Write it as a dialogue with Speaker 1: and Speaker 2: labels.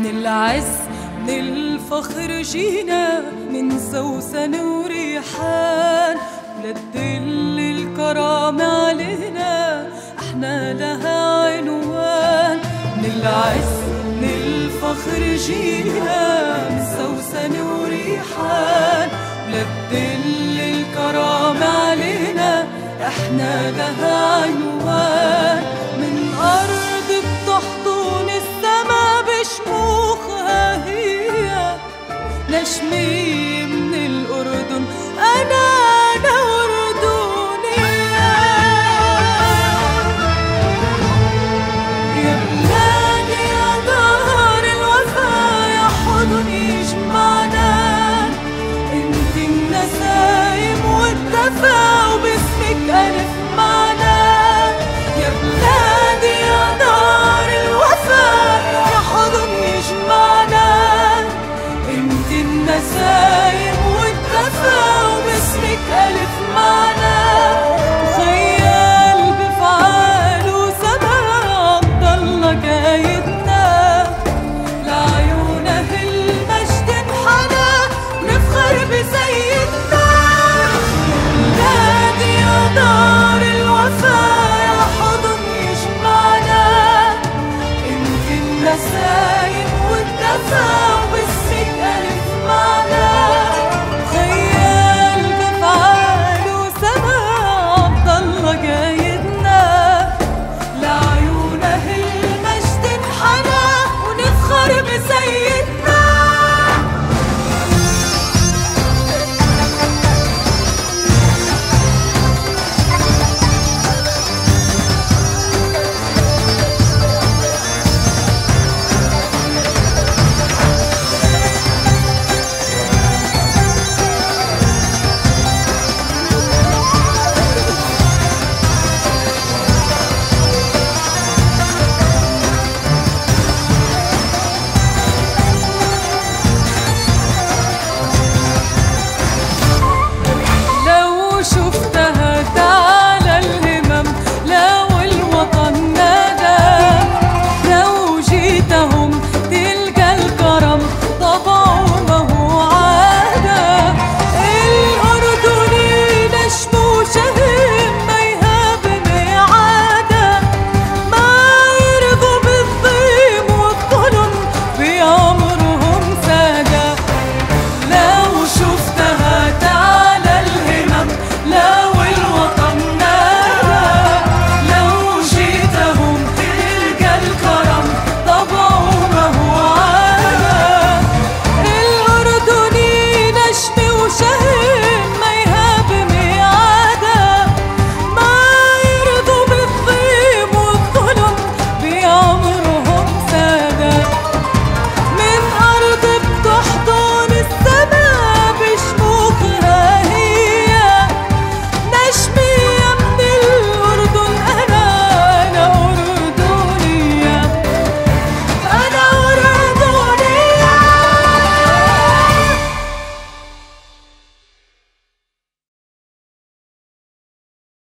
Speaker 1: من العز من الفخر جينا من سوسن وريحان ولتدل الكرامة علينا إحنا لها عنوان. من العز من الفخر جينا من سوسن وريحان ولتدل الكرامة علينا إحنا لها عنوان.